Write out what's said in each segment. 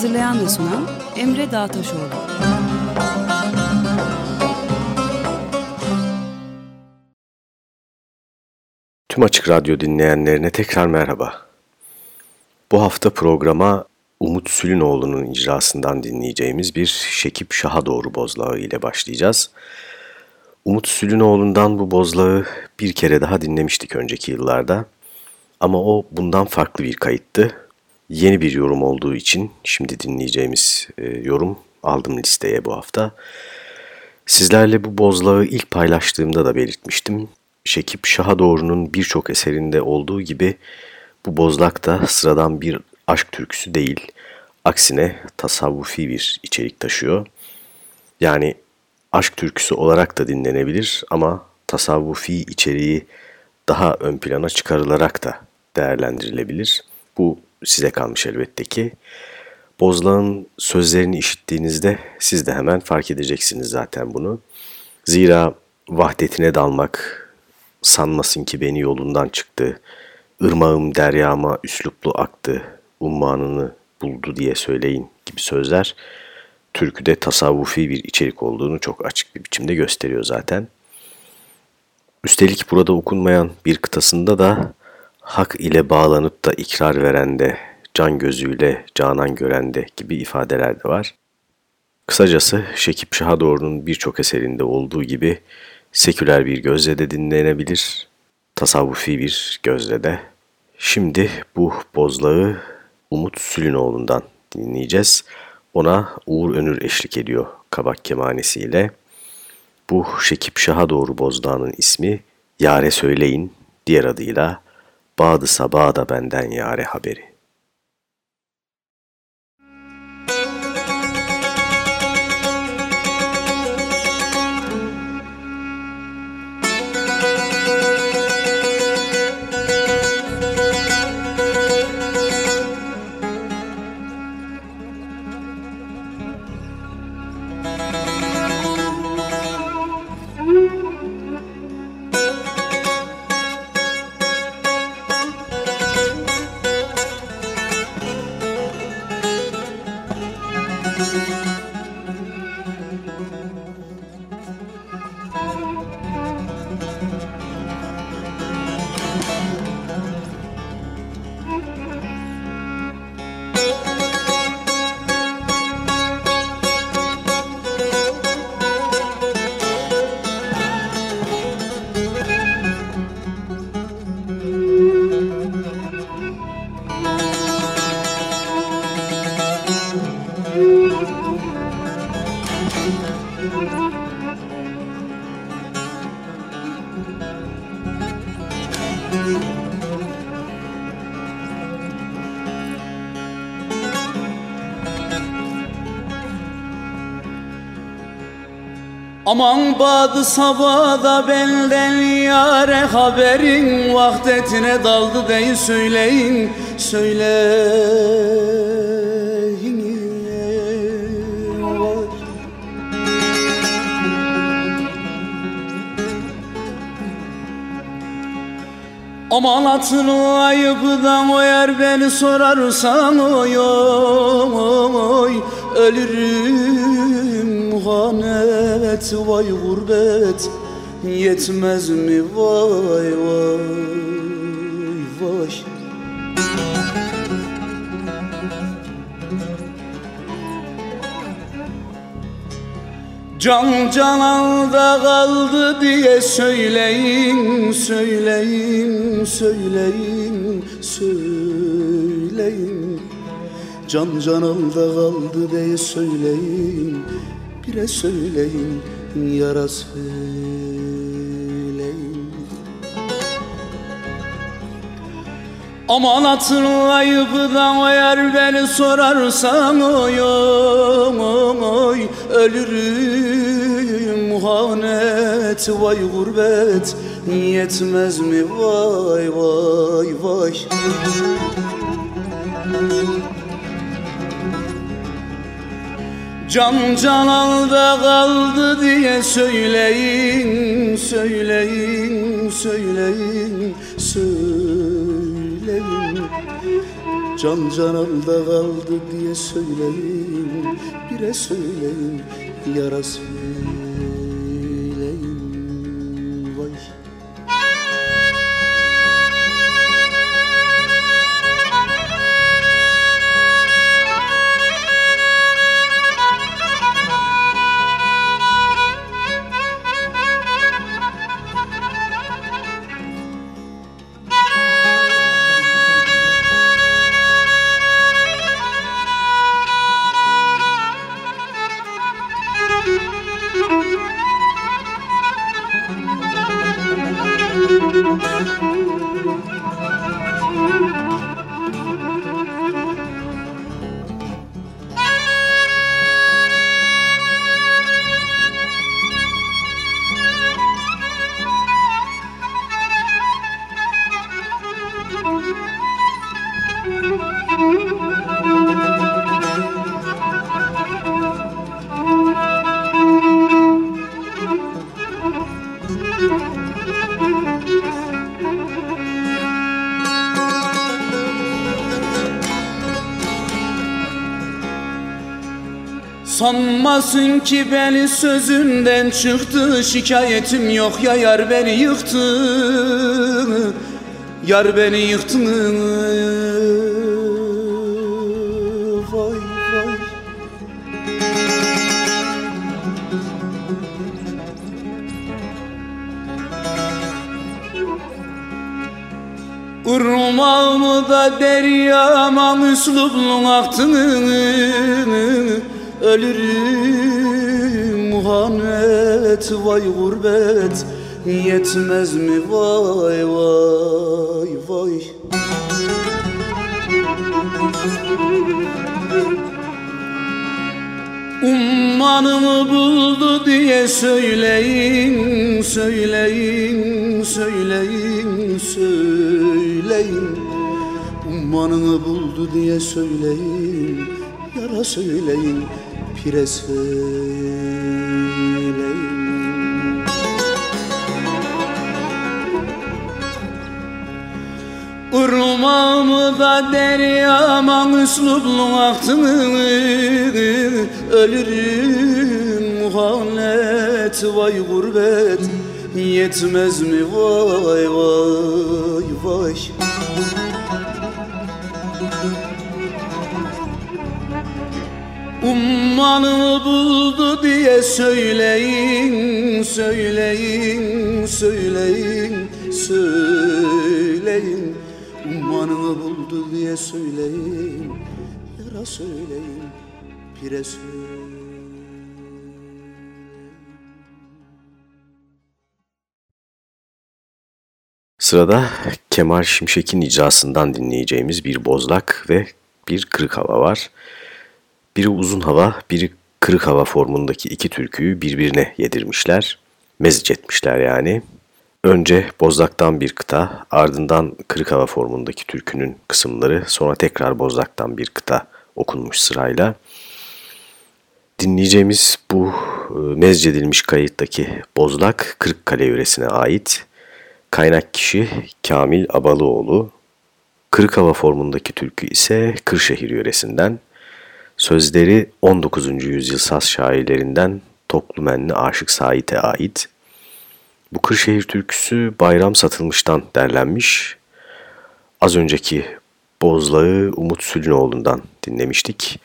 Hazırlayan ve sunan Emre Dağtaşoğlu. Tüm Açık Radyo dinleyenlerine tekrar merhaba. Bu hafta programa Umut Sülünoğlu'nun icrasından dinleyeceğimiz bir Şekip Şah'a doğru bozlağı ile başlayacağız. Umut Sülünoğlu'ndan bu bozlağı bir kere daha dinlemiştik önceki yıllarda. Ama o bundan farklı bir kayıttı yeni bir yorum olduğu için şimdi dinleyeceğimiz e, yorum aldım listeye bu hafta. Sizlerle bu bozlağı ilk paylaştığımda da belirtmiştim. Şekip Şahadoğru'nun birçok eserinde olduğu gibi bu bozlak da sıradan bir aşk türküsü değil. Aksine tasavvufi bir içerik taşıyor. Yani aşk türküsü olarak da dinlenebilir ama tasavvufi içeriği daha ön plana çıkarılarak da değerlendirilebilir. Bu size kalmış elbette ki. Bozlağ'ın sözlerini işittiğinizde siz de hemen fark edeceksiniz zaten bunu. Zira vahdetine dalmak, sanmasın ki beni yolundan çıktı, ırmağım deryama üsluplu aktı, ummanını buldu diye söyleyin gibi sözler türküde tasavvufi bir içerik olduğunu çok açık bir biçimde gösteriyor zaten. Üstelik burada okunmayan bir kıtasında da hak ile bağlanıp da ikrar verende, can gözüyle canan görende gibi ifadeler de var. Kısacası Şekip Şahadoğru'nun birçok eserinde olduğu gibi seküler bir gözle de dinlenebilir, tasavvufi bir gözle de. Şimdi bu bozlağı Umut Sülünoğlu'ndan dinleyeceğiz. Ona Uğur Önür eşlik ediyor kabak kemanesiyle. Bu Şekip Şahadoğru bozdağının ismi Yare Söyleyin, diğer adıyla Bağdı sabah da benden yare haberi. Aman badı sabada benden yare haberin Vahdetine daldı deyin söyleyin Söyleyin Aman atını ayıpdan o yer beni sorarsan oy oy Ölürüm muhanet vay gurbet Yetmez mi? Vay vay vay. Can cananda kaldı diye söyleyin, söyleyin, söyleyin, söyleyin. Can cananda kaldı diye söyleyin, Pire söyleyin yara söyleyin. Aman hatırlayıp da o yer beni sorarsan oy oy, oy. Ölürüm muhanet vay gurbet. Yetmez mi? Vay vay vay. Can canalda kaldı diye söyleyin, söyleyin, söyleyin, söyleyin. Can canalda kaldı diye söyleyin, bire söyleyin, yara Sanmasın ki beni sözünden çıktı Şikayetim yok. Ya yar beni yıktı Yar beni yıktı. Vay vay. Urmağımı da deryama müslublu aktın Ölürüm. Muhanet vay gurbet. Yetmez mi? Vay vay vay. Ummanımı buldu diye söyleyin, söyleyin, söyleyin, söyleyin. Ummanını buldu diye söyleyin, yara söyleyin pire söyleyin Irmağımı da deryama üslublu aktın Ölürüm. Muhanet vay gurbet Yetmez mi? Vay vay vay Ummanı buldu diye söyleyin, söyleyin, söyleyin, söyleyin Ummanı buldu diye söyleyin, yara söyleyin, pire söyleyin Sırada Kemal Şimşek'in icrasından dinleyeceğimiz bir bozlak ve bir kırık hava var. Biri uzun hava, biri kırık hava formundaki iki türküyü birbirine yedirmişler. Mezic etmişler yani. Önce bozlaktan bir kıta, ardından kırık hava formundaki türkünün kısımları, sonra tekrar bozlaktan bir kıta okunmuş sırayla. Dinleyeceğimiz bu e, mezcedilmiş kayıttaki bozlak Kırıkkale yöresine ait. Kaynak kişi Kamil Abalıoğlu. Kırık hava formundaki türkü ise Kırşehir yöresinden. Sözleri 19. yüzyıl saz şairlerinden Toklumenli Aşık Sait'e ait. Bu Kırşehir türküsü Bayram Satılmış'tan derlenmiş. Az önceki Bozlağı Umut Sülünoğlu'ndan dinlemiştik.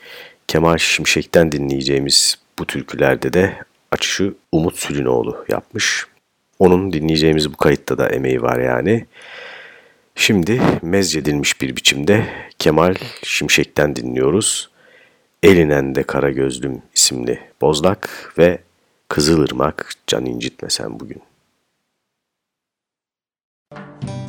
Kemal Şimşek'ten dinleyeceğimiz bu türkülerde de açışı Umut Sülünoğlu yapmış. Onun dinleyeceğimiz bu kayıtta da emeği var yani. Şimdi mezcedilmiş bir biçimde Kemal Şimşek'ten dinliyoruz. Elinen de Kara Gözlüm isimli Bozlak ve Kızılırmak Can incitmesen bugün. Müzik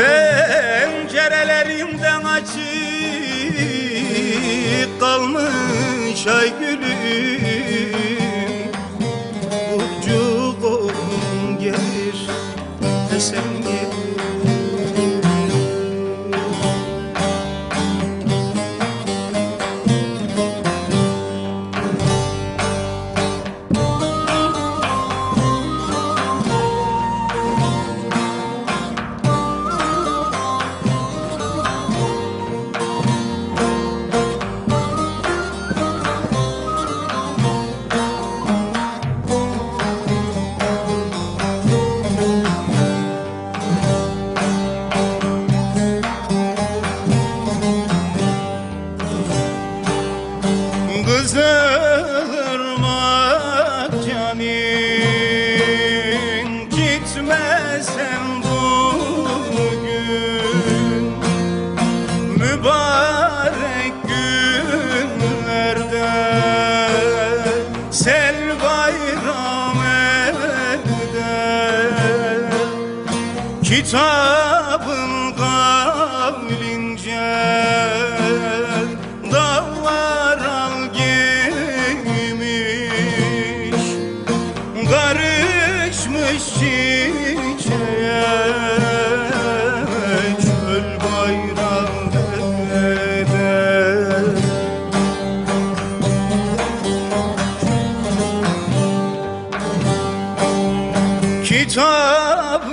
Pencerelerimden açık kalmış ay gülüm. Burcu kolum gelir esen icap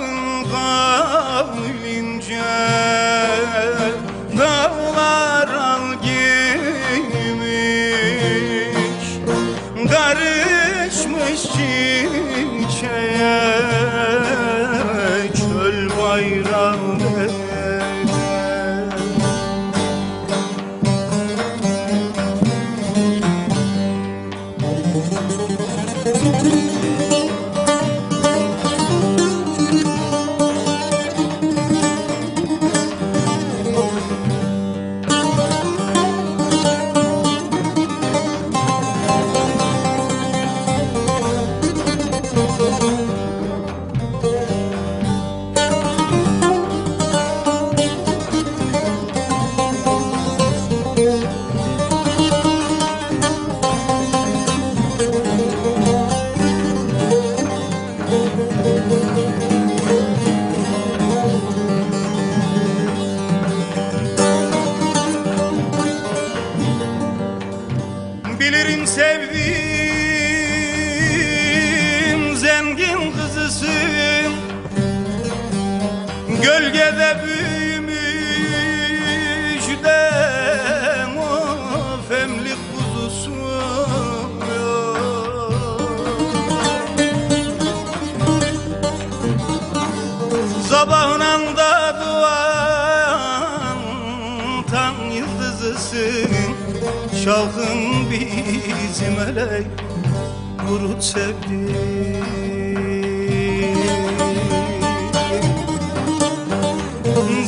kurut sevdi.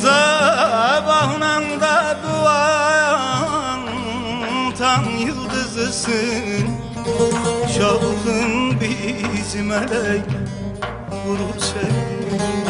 Zabahla da duan tam yıldızısın Şalkın bizim eley kurut sevdi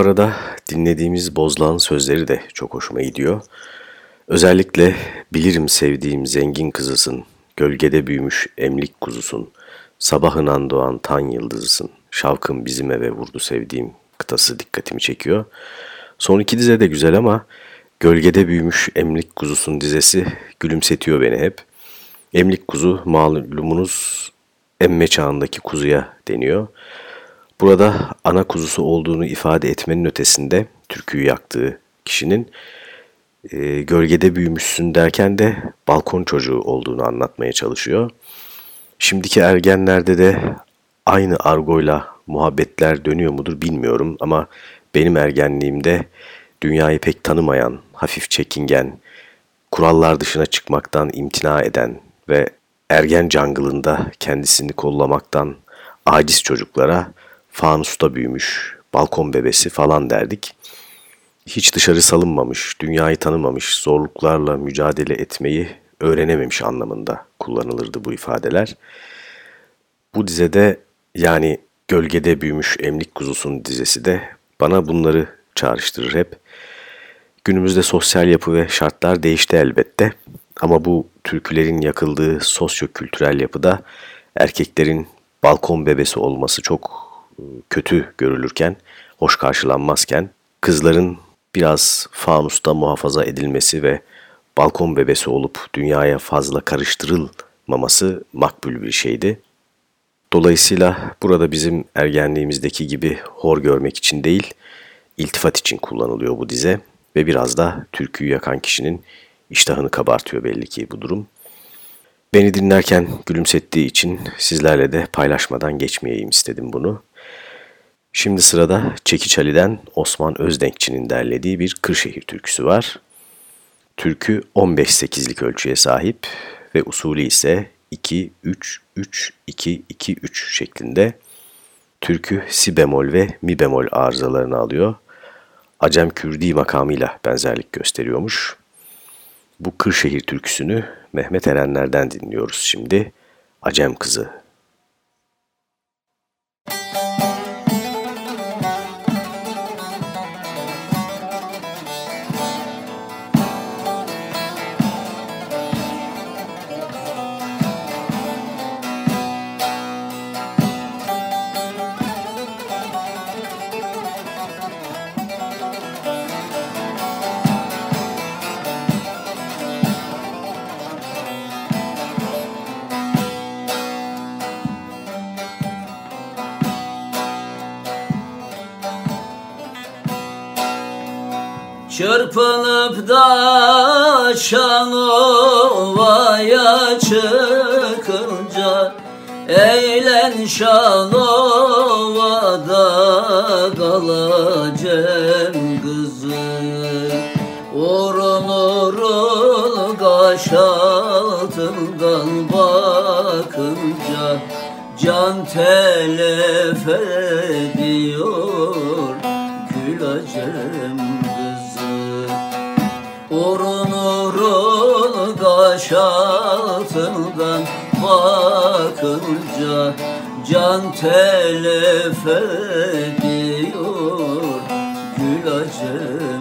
arada dinlediğimiz Bozlağ'ın sözleri de çok hoşuma gidiyor. Özellikle bilirim sevdiğim zengin kızısın, gölgede büyümüş emlik kuzusun, sabahınan doğan tan yıldızısın, şavkın bizim eve vurdu sevdiğim kıtası dikkatimi çekiyor. Son iki dize de güzel ama gölgede büyümüş emlik kuzusun dizesi gülümsetiyor beni hep. Emlik kuzu malumunuz emme çağındaki kuzuya deniyor. Burada ana kuzusu olduğunu ifade etmenin ötesinde türküyü yaktığı kişinin e, gölgede büyümüşsün derken de balkon çocuğu olduğunu anlatmaya çalışıyor. Şimdiki ergenlerde de aynı argoyla muhabbetler dönüyor mudur bilmiyorum ama benim ergenliğimde dünyayı pek tanımayan, hafif çekingen, kurallar dışına çıkmaktan imtina eden ve ergen jungle'ında kendisini kollamaktan aciz çocuklara fanusta büyümüş, balkon bebesi falan derdik. Hiç dışarı salınmamış, dünyayı tanımamış, zorluklarla mücadele etmeyi öğrenememiş anlamında kullanılırdı bu ifadeler. Bu dizede yani Gölgede Büyümüş Emlik Kuzusun dizesi de bana bunları çağrıştırır hep. Günümüzde sosyal yapı ve şartlar değişti elbette ama bu türkülerin yakıldığı sosyo-kültürel yapıda erkeklerin balkon bebesi olması çok kötü görülürken, hoş karşılanmazken, kızların biraz fanusta muhafaza edilmesi ve balkon bebesi olup dünyaya fazla karıştırılmaması makbul bir şeydi. Dolayısıyla burada bizim ergenliğimizdeki gibi hor görmek için değil, iltifat için kullanılıyor bu dize ve biraz da türküyü yakan kişinin iştahını kabartıyor belli ki bu durum. Beni dinlerken gülümsettiği için sizlerle de paylaşmadan geçmeyeyim istedim bunu. Şimdi sırada Çekiç Ali'den Osman Özdenkçi'nin derlediği bir Kırşehir türküsü var. Türkü 15-8'lik ölçüye sahip ve usulü ise 2-3-3-2-2-3 şeklinde. Türkü si bemol ve mi bemol arızalarını alıyor. Acem Kürdi makamıyla benzerlik gösteriyormuş. Bu Kırşehir türküsünü Mehmet Erenler'den dinliyoruz şimdi. Acem Kızı Çırpınıp da Şanova'ya çıkınca Eğlen Şanova'da kalacağım kızı. Urun urun kaş altından bakınca Can telef ediyor gülacağım Urun urun kaş altından bakınca Can telef ediyor gül acem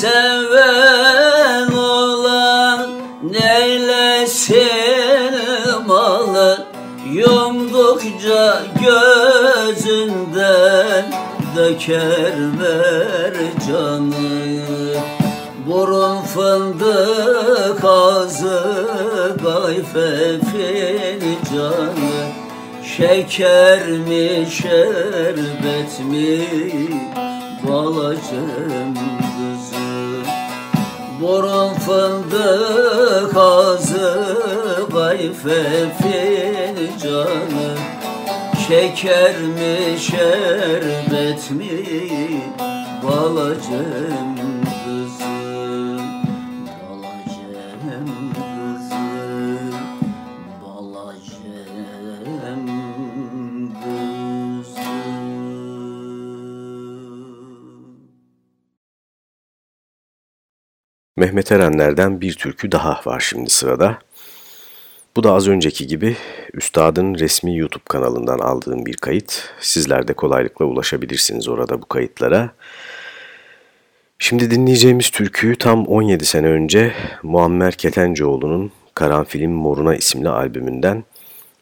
seven olan neylesin malı Yumdukça gözünden döker mercanı Burun fındık ağzı gayfe fincanı Şeker mi şerbet mi balacım Burun fındık ağzı kayfe fincanı Şeker mi şerbet mi balacım Mehmet Erenler'den bir türkü daha var şimdi sırada. Bu da az önceki gibi Üstad'ın resmi YouTube kanalından aldığım bir kayıt. Sizler de kolaylıkla ulaşabilirsiniz orada bu kayıtlara. Şimdi dinleyeceğimiz türküyü tam 17 sene önce Muammer Ketencoğlu'nun Karanfilin Moruna isimli albümünden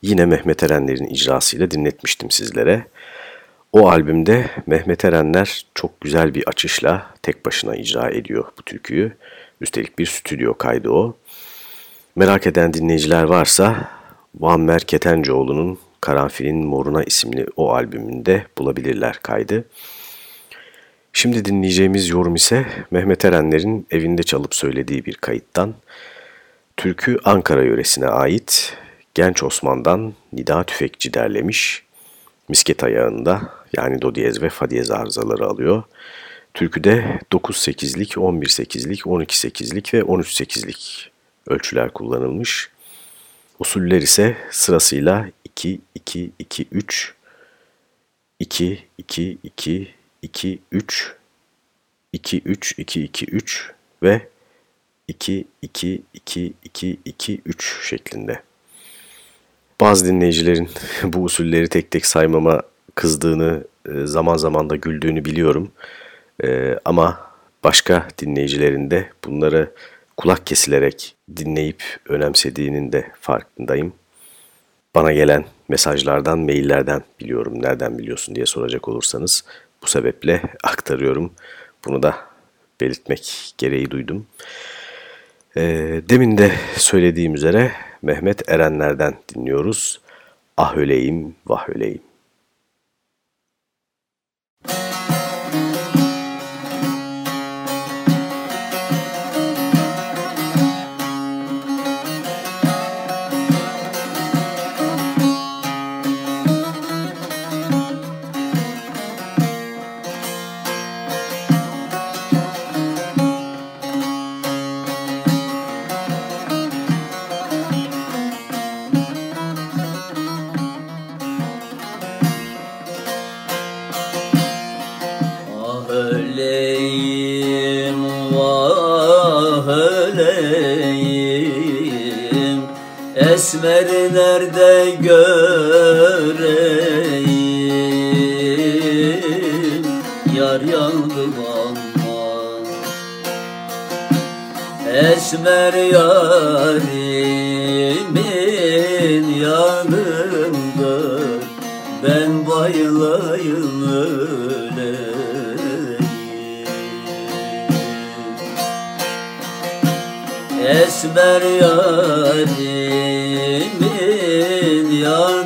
yine Mehmet Erenler'in icrasıyla dinletmiştim sizlere. O albümde Mehmet Erenler çok güzel bir açışla tek başına icra ediyor bu türküyü. Üstelik bir stüdyo kaydı o. Merak eden dinleyiciler varsa Muammer Ketencoğlu'nun Karanfilin Moruna isimli o albümünde bulabilirler kaydı. Şimdi dinleyeceğimiz yorum ise Mehmet Erenler'in evinde çalıp söylediği bir kayıttan. Türkü Ankara yöresine ait Genç Osman'dan Nida Tüfekçi derlemiş. Misket ayağında yani do diyez ve fa diyez arızaları alıyor. Türküde 9-8'lik, 11-8'lik, 12-8'lik ve 13-8'lik ölçüler kullanılmış. Usuller ise sırasıyla 2, 2, 2, 3, 2, 2, 2, 2, 3, 2, 3, 2, 2, 3 ve 2, 2, 2, 2, 2, 3 şeklinde. Bazı dinleyicilerin bu usulleri tek tek saymama kızdığını, e, zaman zaman da güldüğünü biliyorum. E, ama başka dinleyicilerin de bunları kulak kesilerek dinleyip önemsediğinin de farkındayım. Bana gelen mesajlardan, maillerden biliyorum nereden biliyorsun diye soracak olursanız bu sebeple aktarıyorum. Bunu da belirtmek gereği duydum. E, demin de söylediğim üzere Mehmet Erenler'den dinliyoruz. Ah öleyim, vah öleyim. Esmer nerede göreyim? Yar yandım aman Esmer yarimin yanında Ben bayılayım Esmer yarimin yanında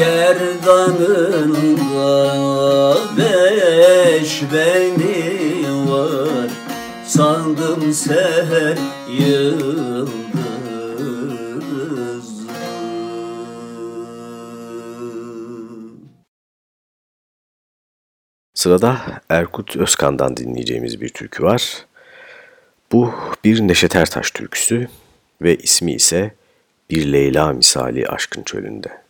Gerdanında beş beni var Sandım seher yıldız Sırada Erkut Özkan'dan dinleyeceğimiz bir türkü var. Bu bir Neşet Ertaş türküsü ve ismi ise Bir Leyla Misali Aşkın Çölünde.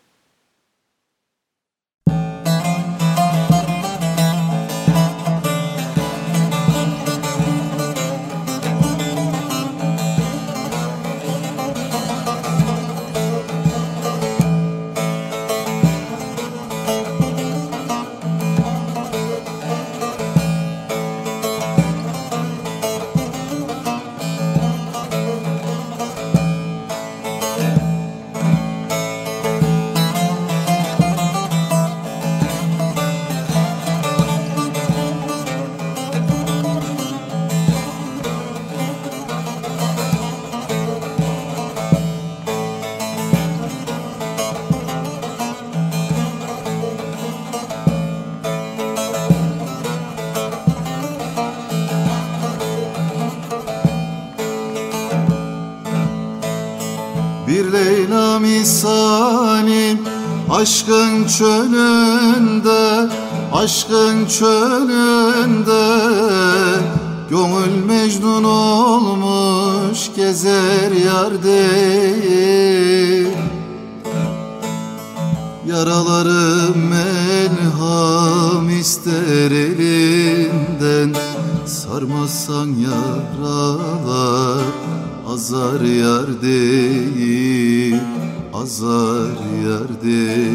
Gönül mecnun olmuş Gezer yar değil. Yaralarım melham ister elinden Sarmazsan yaralar azar yar değil azar yerde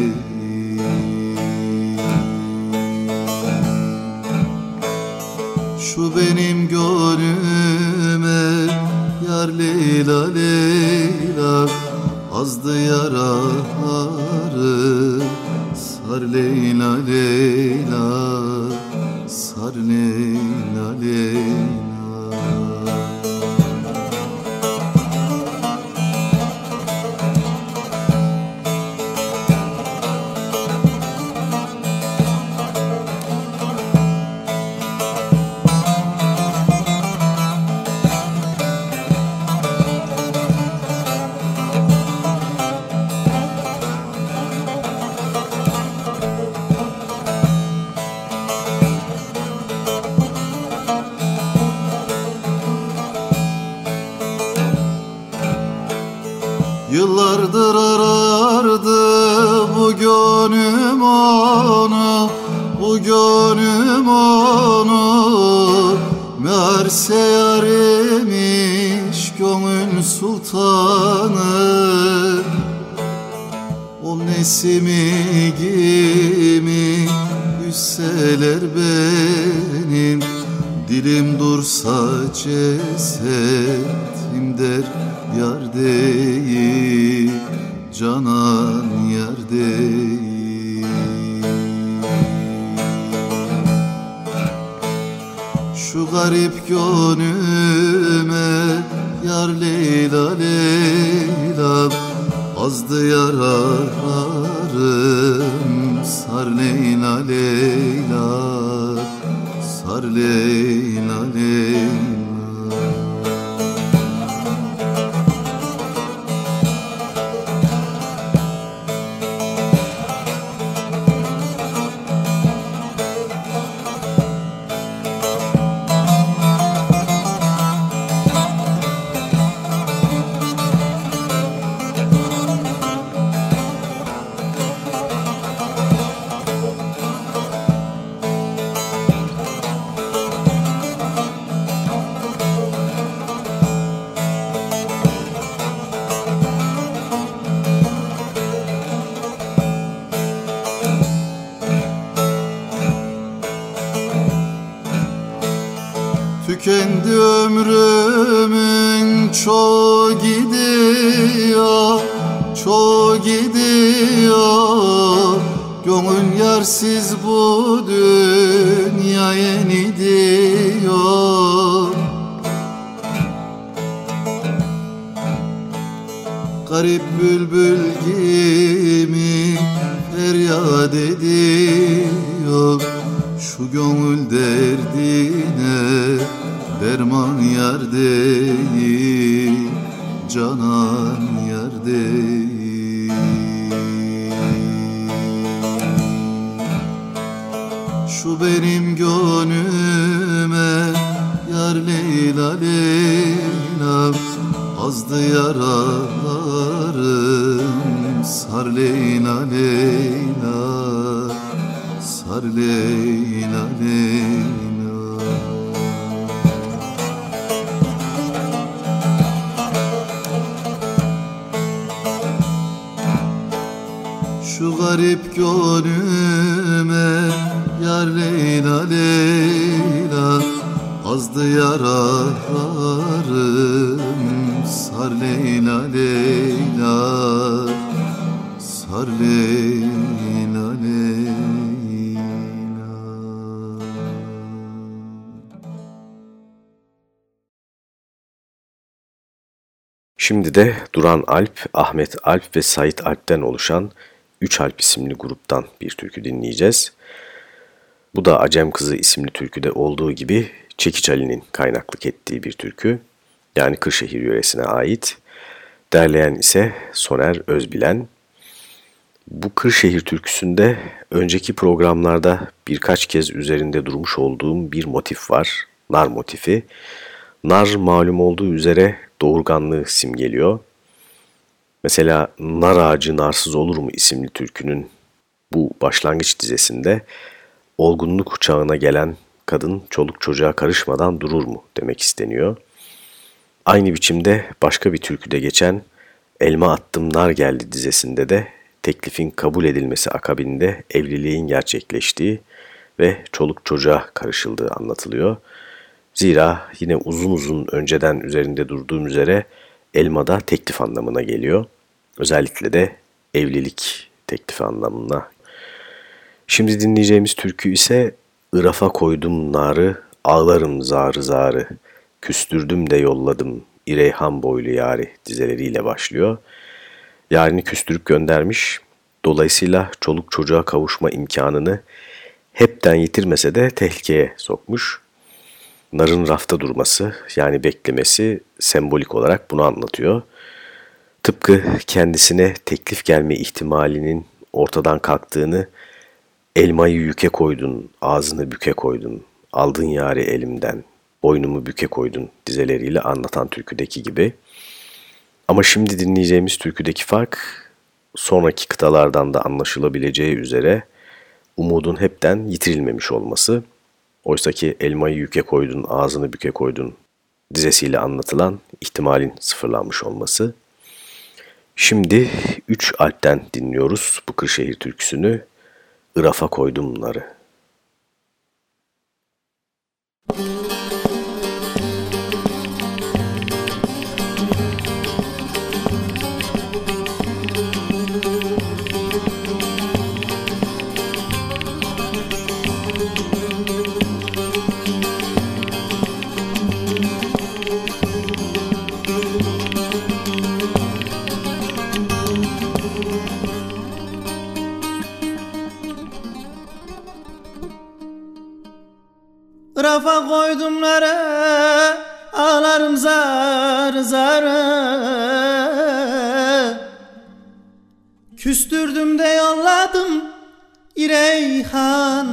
Şu benim gönlüme yar Leyla Leyla. Azdı yaraları Sar Leyla Leyla. Sar Leyla Leyla benim Dilim dursa cesetim der yar değil Canan yar değil. Şu garip gönlüme Yar Leyla Leyla Azdı yararım Sar Leyla Leyla Sar ediyor Şu gönül derdine Derman yar değil Canan yar değil Duran Alp, Ahmet Alp ve Sait Alp'ten oluşan Üç Alp isimli gruptan bir türkü dinleyeceğiz. Bu da Acem Kızı isimli türküde olduğu gibi Çekiç Ali'nin kaynaklık ettiği bir türkü. Yani Kırşehir yöresine ait. Derleyen ise Soner Özbilen. Bu Kırşehir türküsünde önceki programlarda birkaç kez üzerinde durmuş olduğum bir motif var. Nar motifi. Nar malum olduğu üzere doğurganlığı simgeliyor. Mesela Nar Ağacı Narsız Olur mu isimli türkünün bu başlangıç dizesinde olgunluk çağına gelen kadın çoluk çocuğa karışmadan durur mu demek isteniyor. Aynı biçimde başka bir türküde geçen Elma Attım Nar Geldi dizesinde de teklifin kabul edilmesi akabinde evliliğin gerçekleştiği ve çoluk çocuğa karışıldığı anlatılıyor. Zira yine uzun uzun önceden üzerinde durduğum üzere elmada teklif anlamına geliyor. Özellikle de evlilik teklifi anlamına. Şimdi dinleyeceğimiz türkü ise Irafa koydum narı, ağlarım zarı zarı, küstürdüm de yolladım İreyhan boylu yari dizeleriyle başlıyor. Yarini küstürüp göndermiş, dolayısıyla çoluk çocuğa kavuşma imkanını hepten yitirmese de tehlikeye sokmuş. Narın rafta durması yani beklemesi sembolik olarak bunu anlatıyor. Tıpkı kendisine teklif gelme ihtimalinin ortadan kalktığını elmayı yüke koydun, ağzını büke koydun, aldın yari elimden, boynumu büke koydun dizeleriyle anlatan türküdeki gibi. Ama şimdi dinleyeceğimiz türküdeki fark sonraki kıtalardan da anlaşılabileceği üzere umudun hepten yitirilmemiş olması. Oysaki elmayı yüke koydun, ağzını büke koydun dizesiyle anlatılan ihtimalin sıfırlanmış olması. Şimdi üç alpten dinliyoruz bu Kırşehir türküsünü. Irafa koydum Rafa koydumlara ağlarım zar zar Küstürdüm de yolladım İreyhan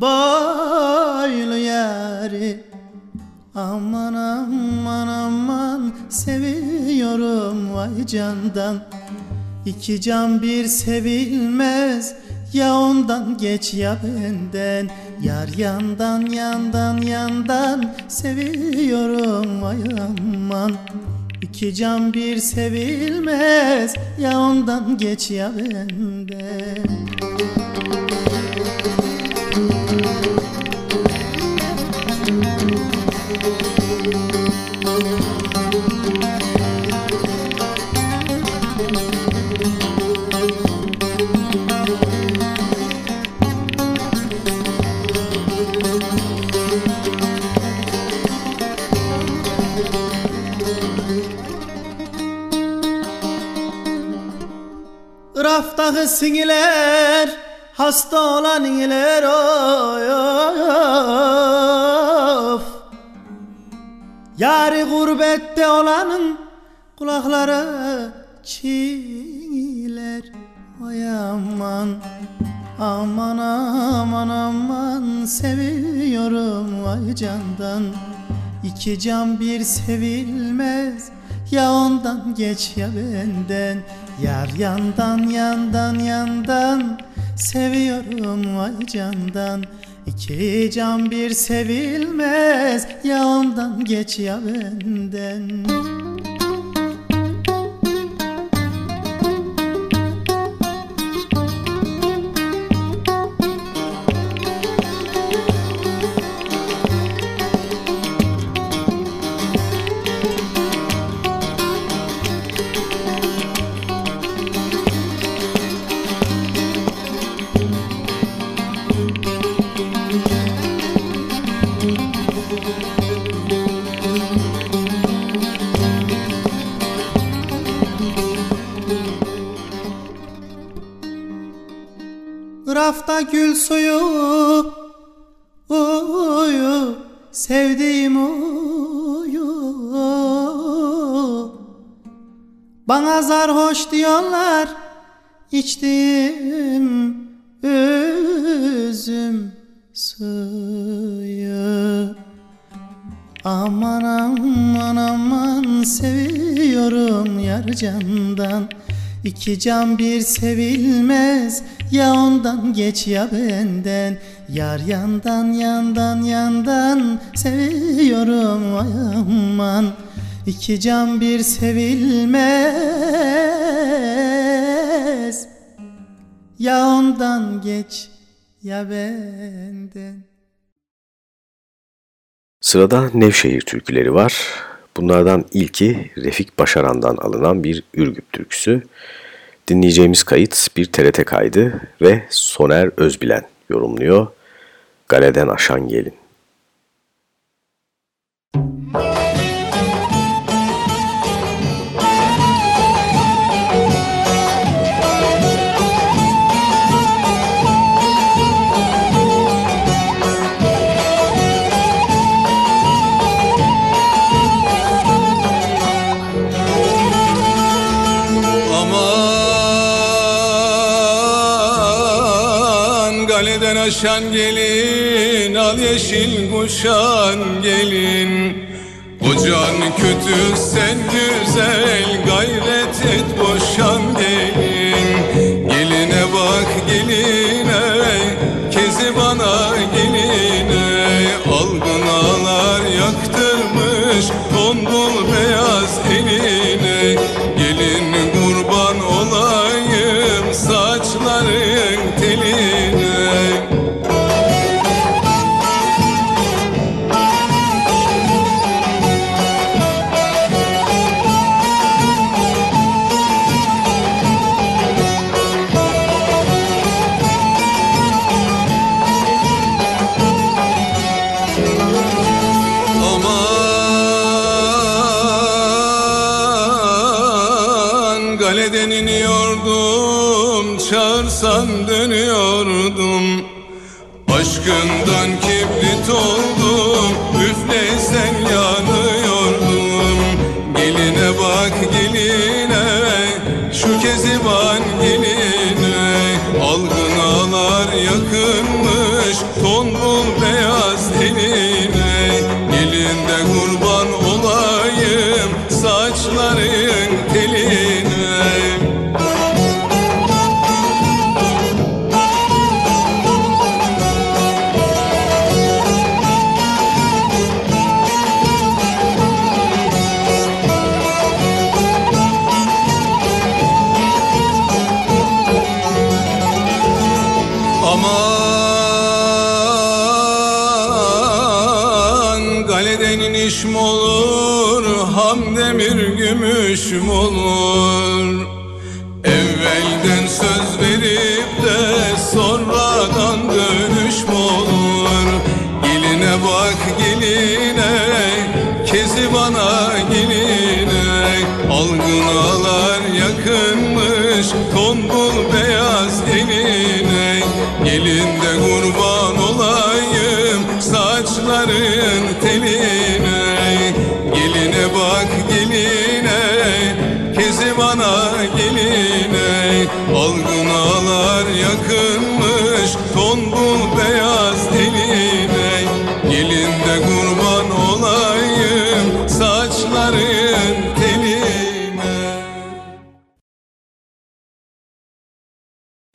boylu yari Aman aman aman seviyorum vay candan. İki can bir sevilmez ya ondan geç ya benden Yar yandan yandan yandan Seviyorum vay aman. İki can bir sevilmez Ya ondan geç ya benden Raftahı singiler Hasta olan iler oy, oy, of. Yari gurbette olanın kulakları çiğler Vay aman aman aman aman seviyorum vay candan. İki can bir sevilmez ya ondan geç ya benden Yar yandan yandan yandan Seviyorum vay candan. İki can bir sevilmez Ya ondan geç ya benden Rafta gül suyu. Uyu sevdiğim uyu Bana zarhoş diyorlar içtiğim üzüm suyu. Aman aman aman seviyorum yar candan. İki can bir sevilmez ya ondan geç ya benden Yar yandan yandan yandan seviyorum ay aman İki can bir sevilmez Ya ondan geç ya benden Sırada Nevşehir türküleri var. Bunlardan ilki Refik Başaran'dan alınan bir Ürgüp türküsü. Dinleyeceğimiz kayıt bir TRT kaydı ve Soner Özbilen yorumluyor. Galeden Aşan Gelin. Kaleden aşan gelin Al yeşil kuşan gelin. Kocan kötü sen güzel Gayret et boşan gelin iniyordum Çağırsan dönüyordum. Aşkından kibrit oldum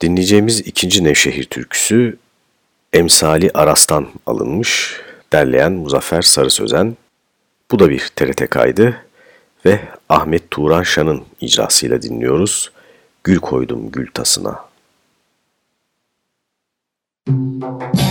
Dinleyeceğimiz ikinci Nevşehir türküsü Emsali Aras'tan alınmış, derleyen Muzaffer Sarı Sözen. Bu da bir TRT kaydı ve Ahmet Turan Şan'ın icrasıyla dinliyoruz. Gül koydum gül tasına. Müzik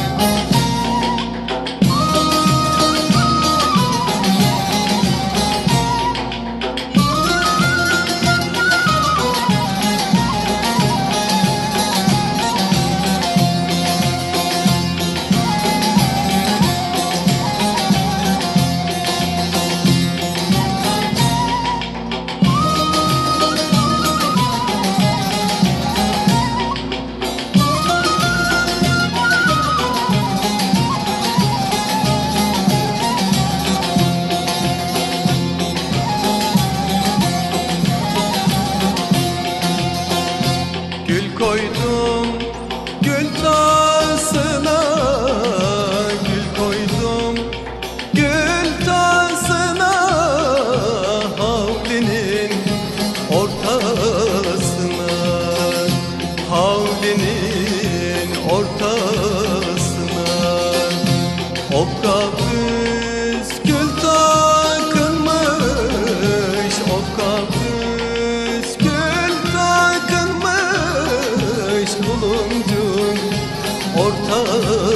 Hafta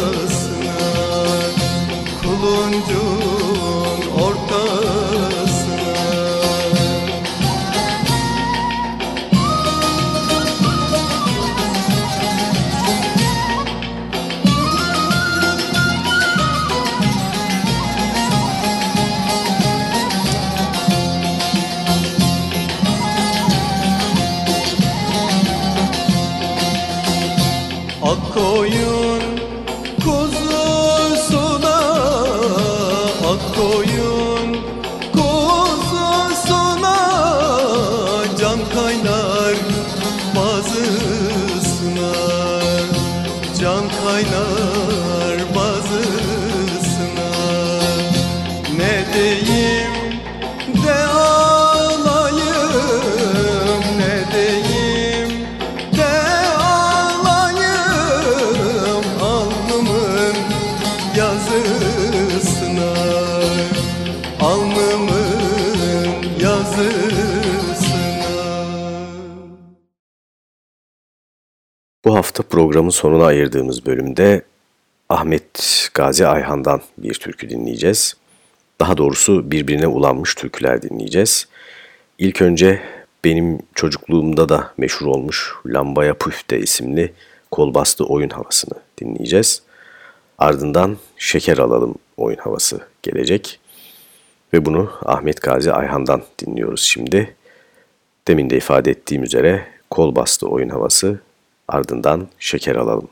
programın sonuna ayırdığımız bölümde Ahmet Gazi Ayhan'dan bir türkü dinleyeceğiz. Daha doğrusu birbirine ulanmış türküler dinleyeceğiz. İlk önce benim çocukluğumda da meşhur olmuş Lambaya Püfte isimli kolbastı oyun havasını dinleyeceğiz. Ardından Şeker Alalım oyun havası gelecek. Ve bunu Ahmet Gazi Ayhan'dan dinliyoruz şimdi. Demin de ifade ettiğim üzere kol bastı oyun havası ardından şeker alalım.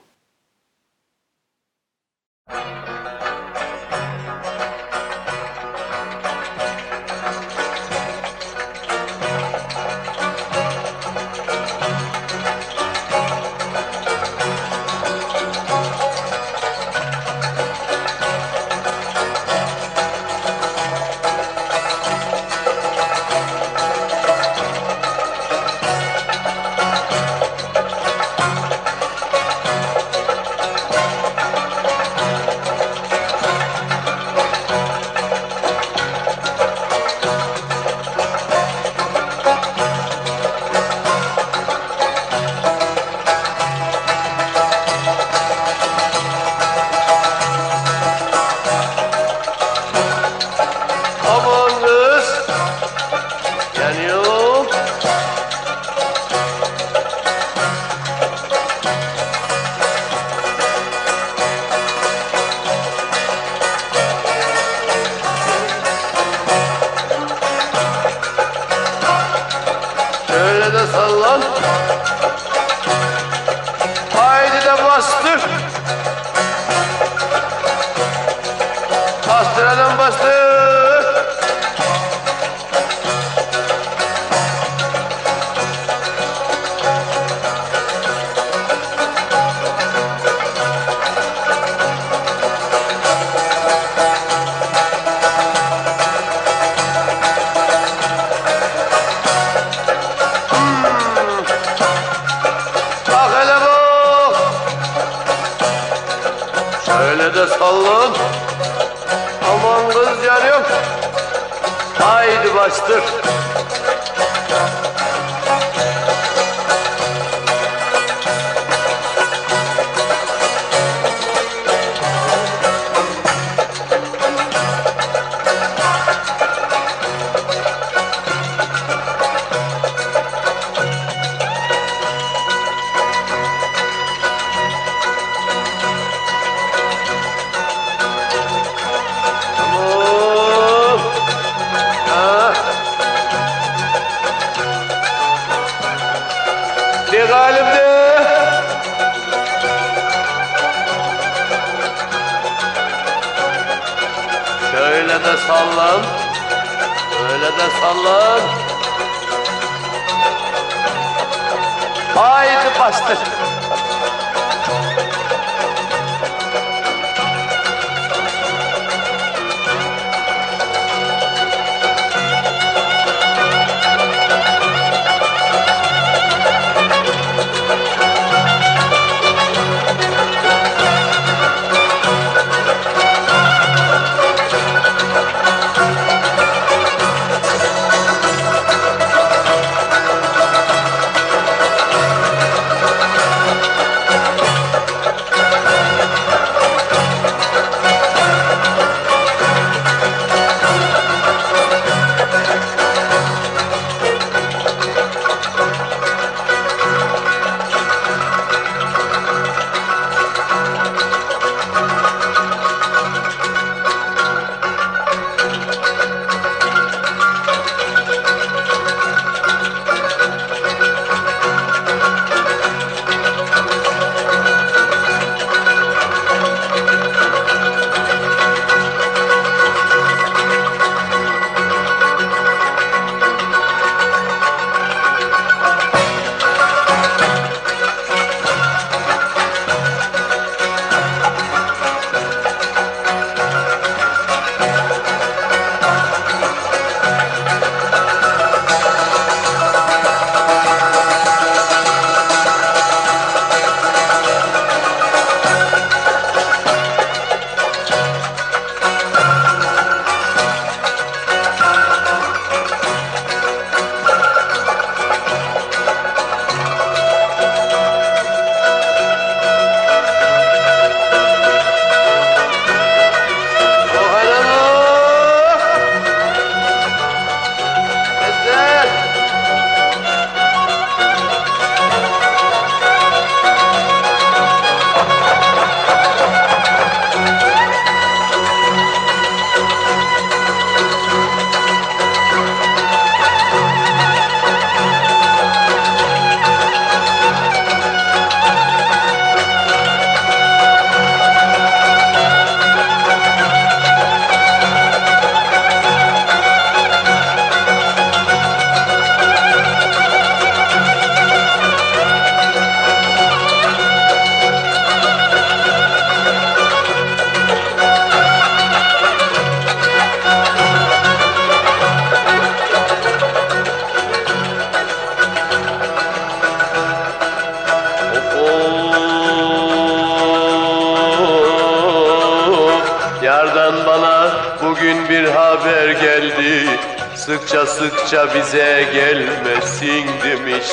Sıkça bize gelmesin demiş.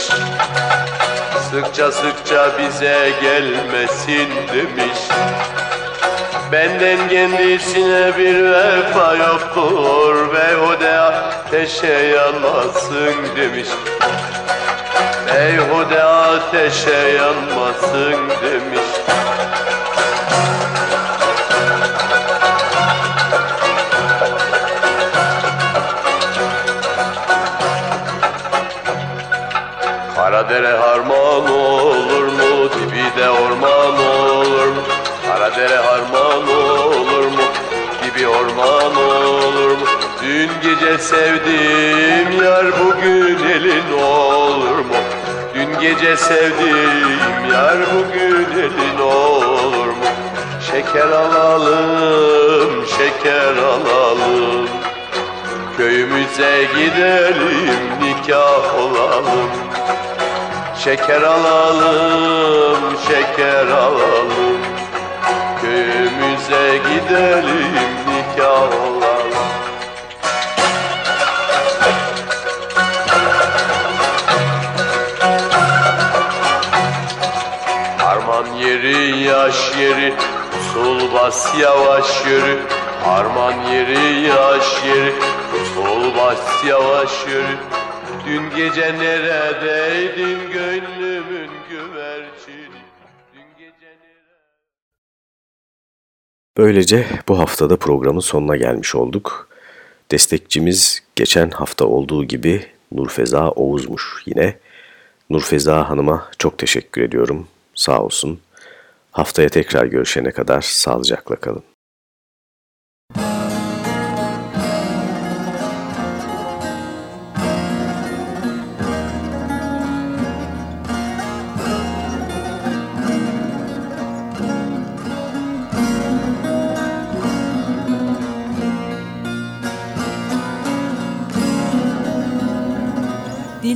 Sıkça sıkça bize gelmesin demiş. Benden kendisine bir vefa yoktur Beyhude ateşe yanmasın demiş. Beyhude ateşe yanmasın demiş Karadere harman olur mu? Dibi de orman olur mu? Karadere harman olur mu? Dibi orman olur mu? Dün gece sevdim yar bugün elin olur mu? Dün gece sevdim yar bugün elin olur mu? Şeker alalım, şeker alalım Köyümüze gidelim, nikah olalım Şeker alalım, şeker alalım. Köyümüze gidelim nikah olalım. Harman yeri yaş yeri Usul bas yavaş yürü. Harman yeri yaş yeri Usul bas yavaş yürü Dün gece neredeydin gönlümün güvercini. Böylece bu haftada programın sonuna gelmiş olduk. Destekçimiz geçen hafta olduğu gibi Nurfeza Oğuz'muş yine. Nurfeza Hanım'a çok teşekkür ediyorum. Sağ olsun. Haftaya tekrar görüşene kadar sağlıcakla kalın.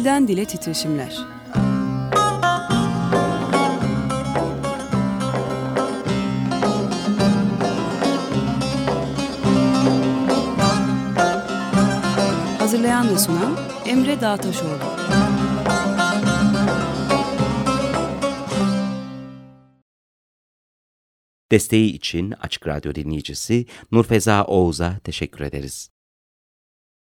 Dilden dile titreşimler. Hazırlayan ve sunan Emre Dağtaşoğlu. Desteği için Açık Radyo dinleyicisi Nurfeza Oğuz'a teşekkür ederiz.